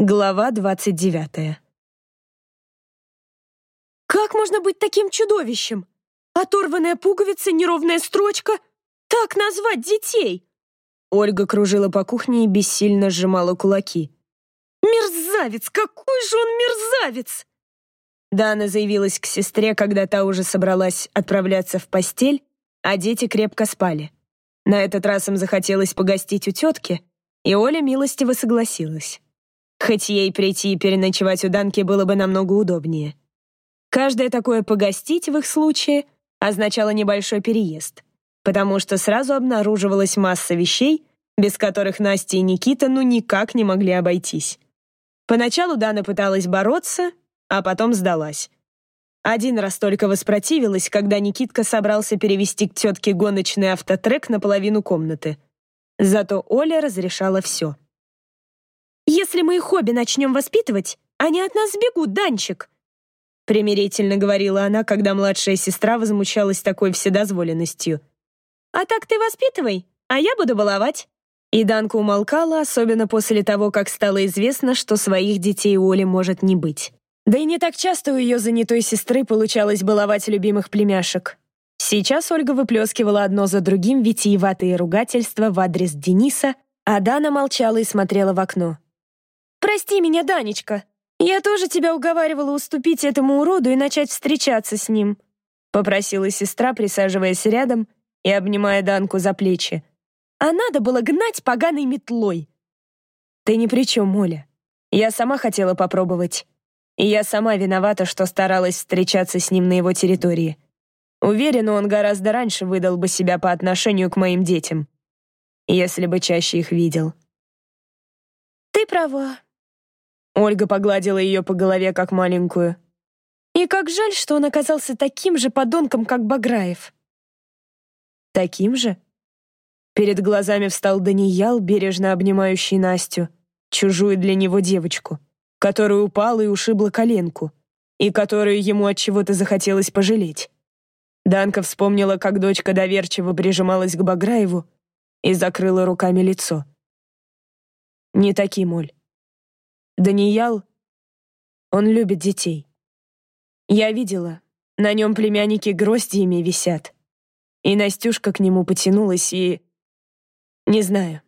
Глава двадцать девятая. Как можно быть таким чудовищем? Оторванная пуговица, неровная строчка? Так назвать детей? Ольга кружила по кухне и бессильно сжимала кулаки. Мерзавец! Какой же он мерзавец! Дана заявилась к сестре, когда та уже собралась отправляться в постель, а дети крепко спали. На этот раз им захотелось погостить у тетки, и Оля милостиво согласилась. Хоть ей прийти и переночевать у Данки было бы намного удобнее. Каждое такое «погостить» в их случае означало небольшой переезд, потому что сразу обнаруживалась масса вещей, без которых Настя и Никита ну никак не могли обойтись. Поначалу Дана пыталась бороться, а потом сдалась. Один раз только воспротивилась, когда Никитка собрался перевести к тетке гоночный автотрек на половину комнаты. Зато Оля разрешала все. «Если мы их хобби начнем воспитывать, они от нас сбегут, Данчик!» Примирительно говорила она, когда младшая сестра возмущалась такой вседозволенностью. «А так ты воспитывай, а я буду баловать». И Данка умолкала, особенно после того, как стало известно, что своих детей у Оли может не быть. Да и не так часто у ее занятой сестры получалось баловать любимых племяшек. Сейчас Ольга выплескивала одно за другим витиеватые ругательства в адрес Дениса, а Дана молчала и смотрела в окно. «Прости меня, Данечка. Я тоже тебя уговаривала уступить этому уроду и начать встречаться с ним», попросила сестра, присаживаясь рядом и обнимая Данку за плечи. «А надо было гнать поганой метлой». «Ты ни при чем, Оля. Я сама хотела попробовать. И я сама виновата, что старалась встречаться с ним на его территории. Уверена, он гораздо раньше выдал бы себя по отношению к моим детям, если бы чаще их видел». «Ты права», Ольга погладила ее по голове, как маленькую. И как жаль, что он оказался таким же подонком, как Баграев. Таким же? Перед глазами встал Даниял, бережно обнимающий Настю, чужую для него девочку, которая упала и ушибла коленку, и которую ему от чего-то захотелось пожалеть. Данка вспомнила, как дочка доверчиво прижималась к Баграеву и закрыла руками лицо. Не таким, Оль. Даниял, он любит детей. Я видела, на нем племянники гроздьями висят. И Настюшка к нему потянулась и... Не знаю.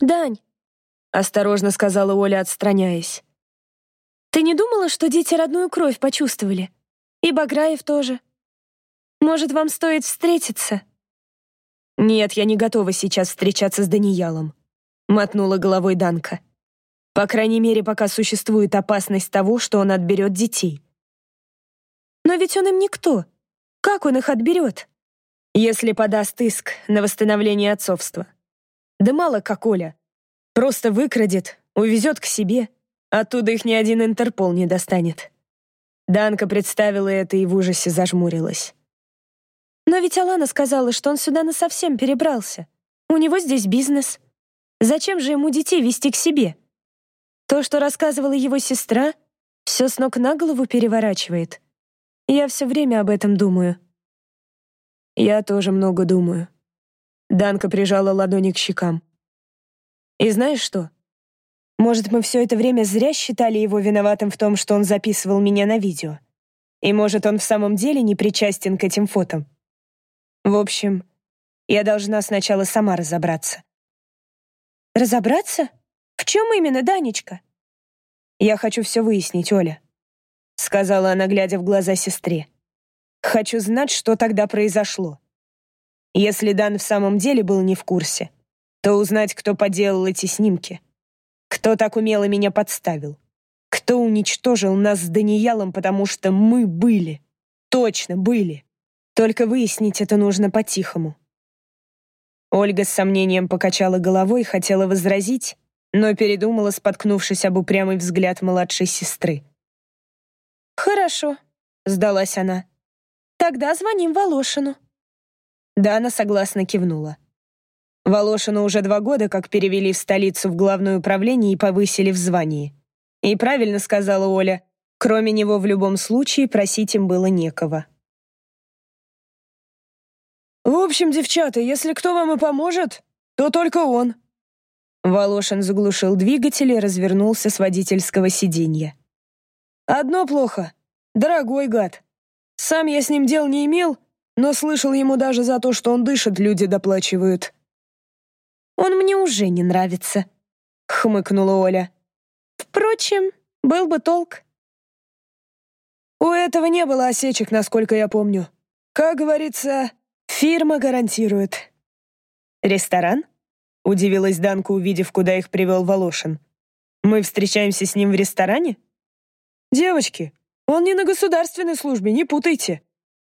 «Дань», — осторожно сказала Оля, отстраняясь, «ты не думала, что дети родную кровь почувствовали? И Баграев тоже. Может, вам стоит встретиться?» «Нет, я не готова сейчас встречаться с Даниялом», — мотнула головой Данка. По крайней мере, пока существует опасность того, что он отберет детей. Но ведь он им никто. Как он их отберет? Если подаст иск на восстановление отцовства. Да мало как Оля. Просто выкрадет, увезет к себе. Оттуда их ни один Интерпол не достанет. Данка представила это и в ужасе зажмурилась. Но ведь Алана сказала, что он сюда насовсем перебрался. У него здесь бизнес. Зачем же ему детей вести к себе? То, что рассказывала его сестра, все с ног на голову переворачивает. Я все время об этом думаю. Я тоже много думаю. Данка прижала ладони к щекам. И знаешь что? Может, мы все это время зря считали его виноватым в том, что он записывал меня на видео? И может, он в самом деле не причастен к этим фото? В общем, я должна сначала сама разобраться. Разобраться? В чем именно, Данечка? Я хочу все выяснить, Оля, сказала она, глядя в глаза сестре. Хочу знать, что тогда произошло. Если Дан в самом деле был не в курсе, то узнать, кто поделал эти снимки. Кто так умело меня подставил. Кто уничтожил нас с Даниялом, потому что мы были. Точно были. Только выяснить это нужно по-тихому. Ольга с сомнением покачала головой хотела возразить, но передумала, споткнувшись об упрямый взгляд младшей сестры. «Хорошо», — сдалась она. «Тогда звоним Волошину». Дана согласно кивнула. Волошину уже два года как перевели в столицу в главное управление и повысили в звании. И правильно сказала Оля, кроме него в любом случае просить им было некого. «В общем, девчата, если кто вам и поможет, то только он», Волошин заглушил двигатель и развернулся с водительского сиденья. «Одно плохо. Дорогой гад. Сам я с ним дел не имел, но слышал ему даже за то, что он дышит, люди доплачивают». «Он мне уже не нравится», — хмыкнула Оля. «Впрочем, был бы толк». «У этого не было осечек, насколько я помню. Как говорится, фирма гарантирует». «Ресторан?» — удивилась Данка, увидев, куда их привел Волошин. «Мы встречаемся с ним в ресторане?» «Девочки, он не на государственной службе, не путайте.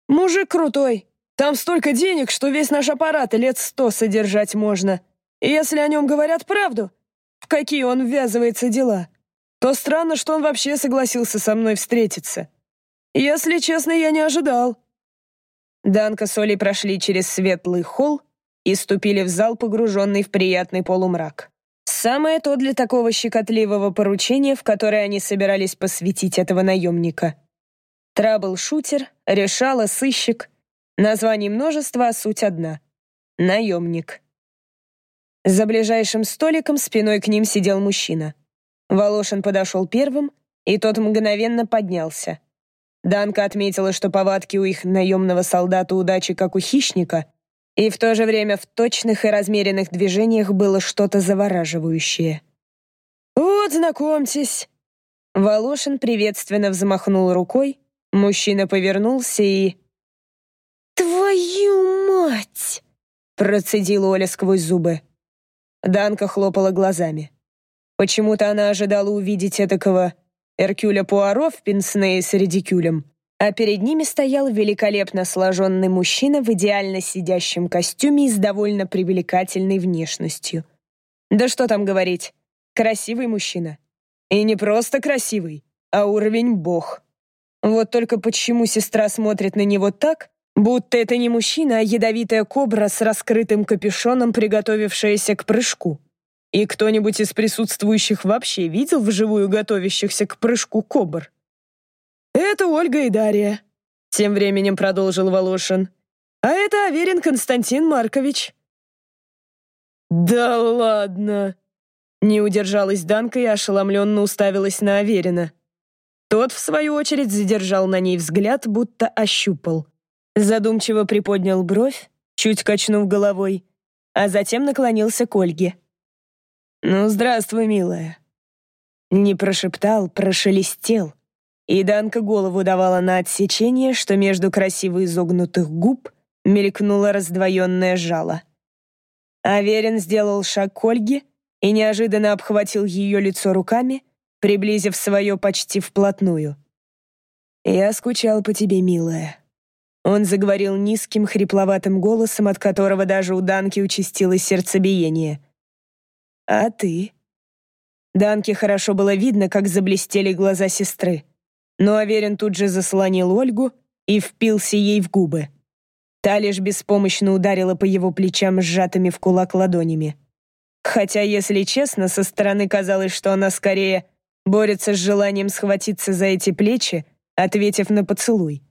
Мужик крутой. Там столько денег, что весь наш аппарат лет сто содержать можно. И если о нем говорят правду, в какие он ввязывается дела, то странно, что он вообще согласился со мной встретиться. Если честно, я не ожидал». Данка с Олей прошли через светлый холл и ступили в зал, погруженный в приятный полумрак. Самое то для такого щекотливого поручения, в которое они собирались посвятить этого наемника. Трабл-шутер, решала, сыщик. Названий множество, а суть одна. Наемник. За ближайшим столиком спиной к ним сидел мужчина. Волошин подошел первым, и тот мгновенно поднялся. Данка отметила, что повадки у их наемного солдата удачи, как у хищника, и в то же время в точных и размеренных движениях было что-то завораживающее. «Вот, знакомьтесь!» Волошин приветственно взмахнул рукой, мужчина повернулся и... «Твою мать!» процедила Оля сквозь зубы. Данка хлопала глазами. Почему-то она ожидала увидеть этакого Эркюля Пуаро в пенсне с редикюлем, а перед ними стоял великолепно сложенный мужчина в идеально сидящем костюме и с довольно привлекательной внешностью. Да что там говорить, красивый мужчина. И не просто красивый, а уровень бог. Вот только почему сестра смотрит на него так, будто это не мужчина, а ядовитая кобра с раскрытым капюшоном, приготовившаяся к прыжку. И кто-нибудь из присутствующих вообще видел вживую готовящихся к прыжку кобр? «Это Ольга и Дарья», — тем временем продолжил Волошин. «А это Аверин Константин Маркович». «Да ладно!» Не удержалась Данка и ошеломленно уставилась на Аверина. Тот, в свою очередь, задержал на ней взгляд, будто ощупал. Задумчиво приподнял бровь, чуть качнув головой, а затем наклонился к Ольге. «Ну, здравствуй, милая». Не прошептал, прошелестел, и Данка голову давала на отсечение, что между красиво изогнутых губ мелькнуло раздвоенное жало. Аверин сделал шаг к Ольге и неожиданно обхватил ее лицо руками, приблизив свое почти вплотную. «Я скучал по тебе, милая». Он заговорил низким, хрипловатым голосом, от которого даже у Данки участилось сердцебиение. «А ты?» Данке хорошо было видно, как заблестели глаза сестры. Но Аверин тут же заслонил Ольгу и впился ей в губы. Та лишь беспомощно ударила по его плечам сжатыми в кулак ладонями. Хотя, если честно, со стороны казалось, что она скорее борется с желанием схватиться за эти плечи, ответив на поцелуй.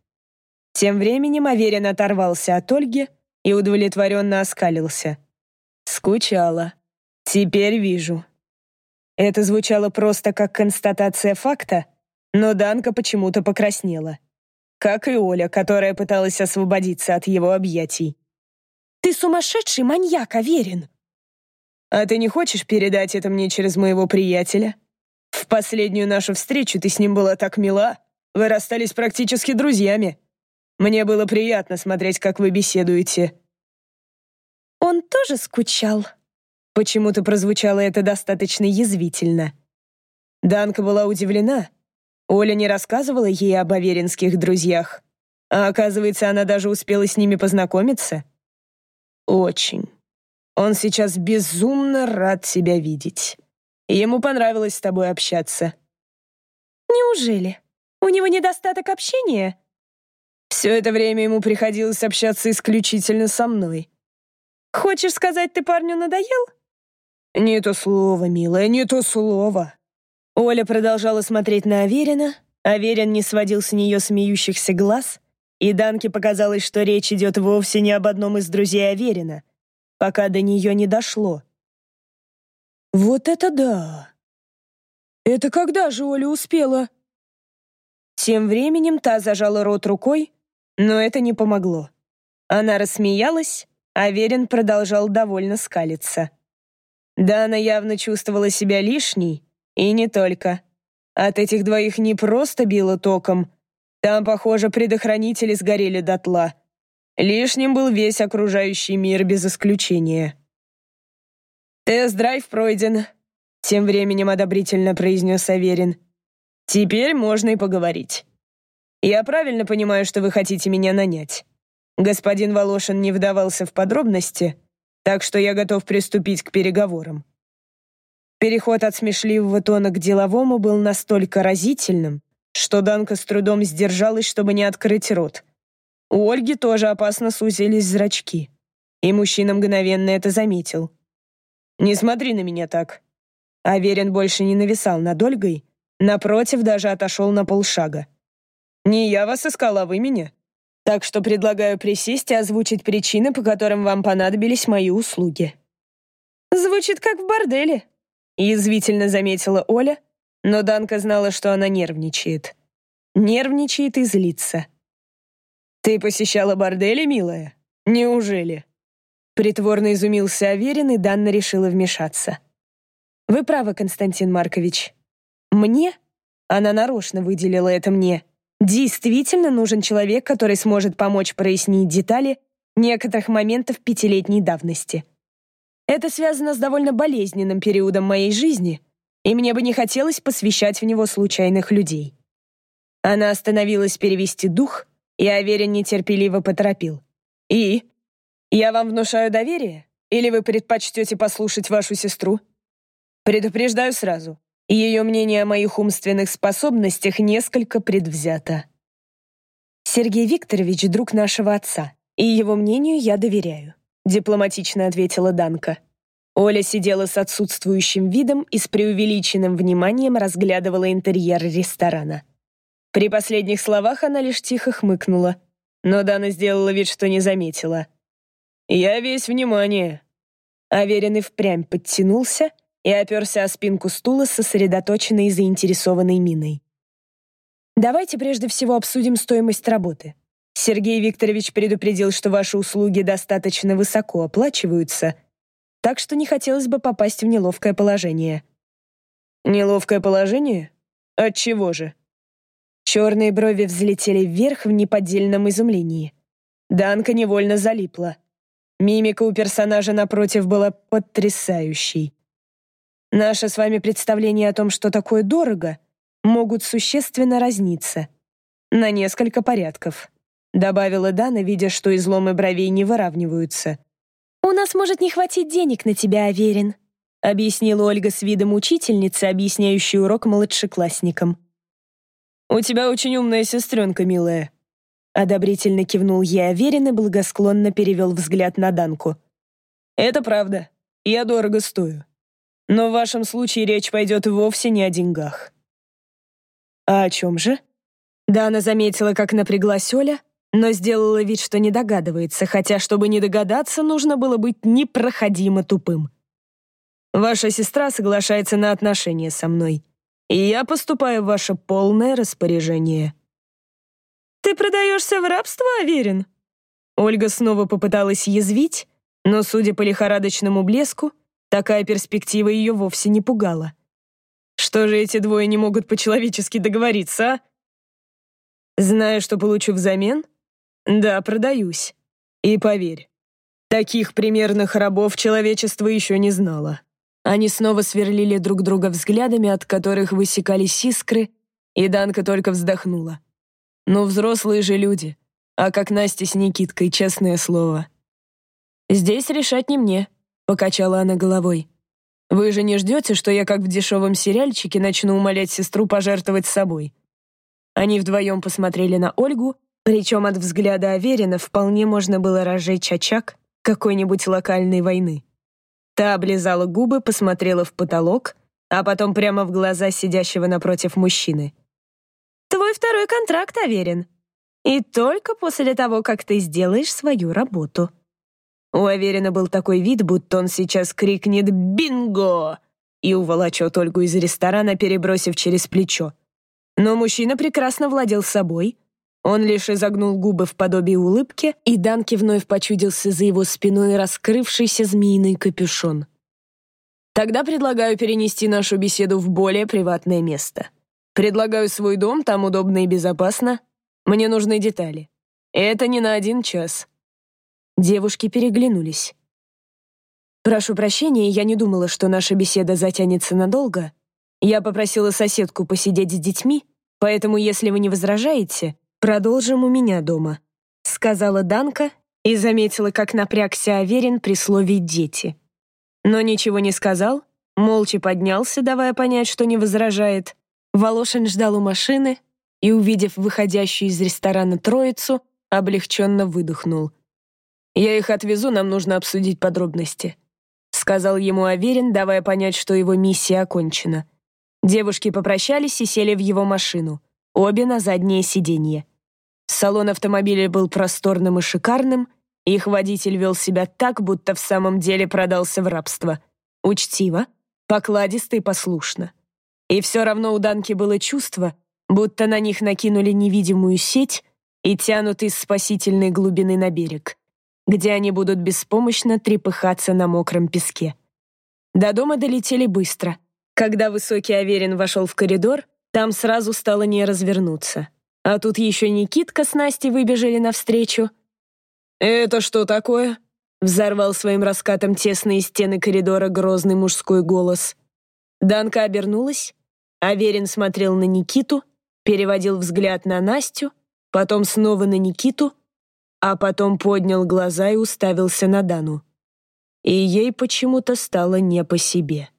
Тем временем Аверин оторвался от Ольги и удовлетворенно оскалился. Скучала. Теперь вижу. Это звучало просто как констатация факта, но Данка почему-то покраснела. Как и Оля, которая пыталась освободиться от его объятий. «Ты сумасшедший маньяк, Аверин!» «А ты не хочешь передать это мне через моего приятеля? В последнюю нашу встречу ты с ним была так мила, вы расстались практически друзьями. Мне было приятно смотреть, как вы беседуете». «Он тоже скучал?» Почему-то прозвучало это достаточно язвительно. Данка была удивлена, Оля не рассказывала ей об аверинских друзьях. А оказывается, она даже успела с ними познакомиться. Очень. Он сейчас безумно рад тебя видеть. ему понравилось с тобой общаться. Неужели? У него недостаток общения? Все это время ему приходилось общаться исключительно со мной. Хочешь сказать, ты парню надоел? Не то слово, милая, не то слово. Оля продолжала смотреть на Аверина, Аверин не сводил с нее смеющихся глаз, и Данке показалось, что речь идет вовсе не об одном из друзей Аверина, пока до нее не дошло. Вот это да! Это когда же Оля успела? Тем временем та зажала рот рукой, но это не помогло. Она рассмеялась, а Верин продолжал довольно скалиться. Дана явно чувствовала себя лишней, и не только. От этих двоих не просто било током. Там, похоже, предохранители сгорели дотла. Лишним был весь окружающий мир без исключения. «Тест-драйв пройден», — тем временем одобрительно произнес Аверин. «Теперь можно и поговорить. Я правильно понимаю, что вы хотите меня нанять. Господин Волошин не вдавался в подробности, так что я готов приступить к переговорам». Переход от смешливого тона к деловому был настолько разительным, что Данка с трудом сдержалась, чтобы не открыть рот. У Ольги тоже опасно сузились зрачки, и мужчина мгновенно это заметил. «Не смотри на меня так». Аверин больше не нависал над Ольгой, напротив, даже отошел на полшага. «Не я вас искала, а вы меня. Так что предлагаю присесть и озвучить причины, по которым вам понадобились мои услуги». «Звучит как в борделе», Язвительно заметила Оля, но Данка знала, что она нервничает. Нервничает и злится. «Ты посещала бордели, милая? Неужели?» Притворно изумился Аверин, и Данна решила вмешаться. «Вы правы, Константин Маркович. Мне?» Она нарочно выделила это мне. «Действительно нужен человек, который сможет помочь прояснить детали некоторых моментов пятилетней давности». Это связано с довольно болезненным периодом моей жизни, и мне бы не хотелось посвящать в него случайных людей. Она остановилась перевести дух, и Аверин нетерпеливо поторопил. «И? Я вам внушаю доверие? Или вы предпочтете послушать вашу сестру? Предупреждаю сразу, ее мнение о моих умственных способностях несколько предвзято. Сергей Викторович — друг нашего отца, и его мнению я доверяю дипломатично ответила Данка. Оля сидела с отсутствующим видом и с преувеличенным вниманием разглядывала интерьер ресторана. При последних словах она лишь тихо хмыкнула, но Дана сделала вид, что не заметила. «Я весь внимание». Аверин и впрямь подтянулся и оперся о спинку стула с сосредоточенной и заинтересованной миной. «Давайте прежде всего обсудим стоимость работы», Сергей Викторович предупредил, что ваши услуги достаточно высоко оплачиваются, так что не хотелось бы попасть в неловкое положение. Неловкое положение? От чего же? Черные брови взлетели вверх в неподдельном изумлении. Данка невольно залипла. Мимика у персонажа напротив была потрясающей. Наше с вами представление о том, что такое дорого, могут существенно разниться. На несколько порядков добавила Дана, видя, что изломы бровей не выравниваются. «У нас может не хватить денег на тебя, Аверин», объяснила Ольга с видом учительницы, объясняющей урок младшеклассникам. «У тебя очень умная сестренка, милая», одобрительно кивнул ей Аверин и благосклонно перевел взгляд на Данку. «Это правда. Я дорого стою. Но в вашем случае речь пойдет вовсе не о деньгах». «А о чем же?» Дана заметила, как напряглась Оля, но сделала вид, что не догадывается, хотя, чтобы не догадаться, нужно было быть непроходимо тупым. Ваша сестра соглашается на отношения со мной, и я поступаю в ваше полное распоряжение. Ты продаешься в рабство, Аверин? Ольга снова попыталась язвить, но, судя по лихорадочному блеску, такая перспектива ее вовсе не пугала. Что же эти двое не могут по-человечески договориться, а? Зная, что получу взамен, да, продаюсь. И поверь, таких примерных рабов человечество еще не знало. Они снова сверлили друг друга взглядами, от которых высекались искры, и Данка только вздохнула. Ну, взрослые же люди. А как Настя с Никиткой, честное слово. «Здесь решать не мне», — покачала она головой. «Вы же не ждете, что я, как в дешевом сериальчике, начну умолять сестру пожертвовать собой?» Они вдвоем посмотрели на Ольгу, причем от взгляда Аверина вполне можно было разжечь очаг какой-нибудь локальной войны. Та облизала губы, посмотрела в потолок, а потом прямо в глаза сидящего напротив мужчины. «Твой второй контракт, Аверин. И только после того, как ты сделаешь свою работу». У Аверина был такой вид, будто он сейчас крикнет «Бинго!», и уволочет Ольгу из ресторана, перебросив через плечо. Но мужчина прекрасно владел собой. Он лишь изогнул губы в подобии улыбки, и Данке вновь почудился за его спиной раскрывшийся змеиный капюшон. «Тогда предлагаю перенести нашу беседу в более приватное место. Предлагаю свой дом, там удобно и безопасно. Мне нужны детали. Это не на один час». Девушки переглянулись. «Прошу прощения, я не думала, что наша беседа затянется надолго. Я попросила соседку посидеть с детьми, поэтому, если вы не возражаете, продолжим у меня дома», сказала Данка и заметила, как напрягся Аверин при слове «дети». Но ничего не сказал, молча поднялся, давая понять, что не возражает. Волошин ждал у машины и, увидев выходящую из ресторана троицу, облегченно выдохнул. «Я их отвезу, нам нужно обсудить подробности», сказал ему Аверин, давая понять, что его миссия окончена. Девушки попрощались и сели в его машину, обе на заднее сиденье. Салон автомобиля был просторным и шикарным, их водитель вел себя так, будто в самом деле продался в рабство. Учтиво, покладисто и послушно. И все равно у Данки было чувство, будто на них накинули невидимую сеть и тянут из спасительной глубины на берег где они будут беспомощно трепыхаться на мокром песке. До дома долетели быстро. Когда высокий Аверин вошел в коридор, там сразу стало не развернуться. А тут еще Никитка с Настей выбежали навстречу. «Это что такое?» — взорвал своим раскатом тесные стены коридора грозный мужской голос. Данка обернулась. Аверин смотрел на Никиту, переводил взгляд на Настю, потом снова на Никиту — а потом поднял глаза и уставился на Дану. И ей почему-то стало не по себе.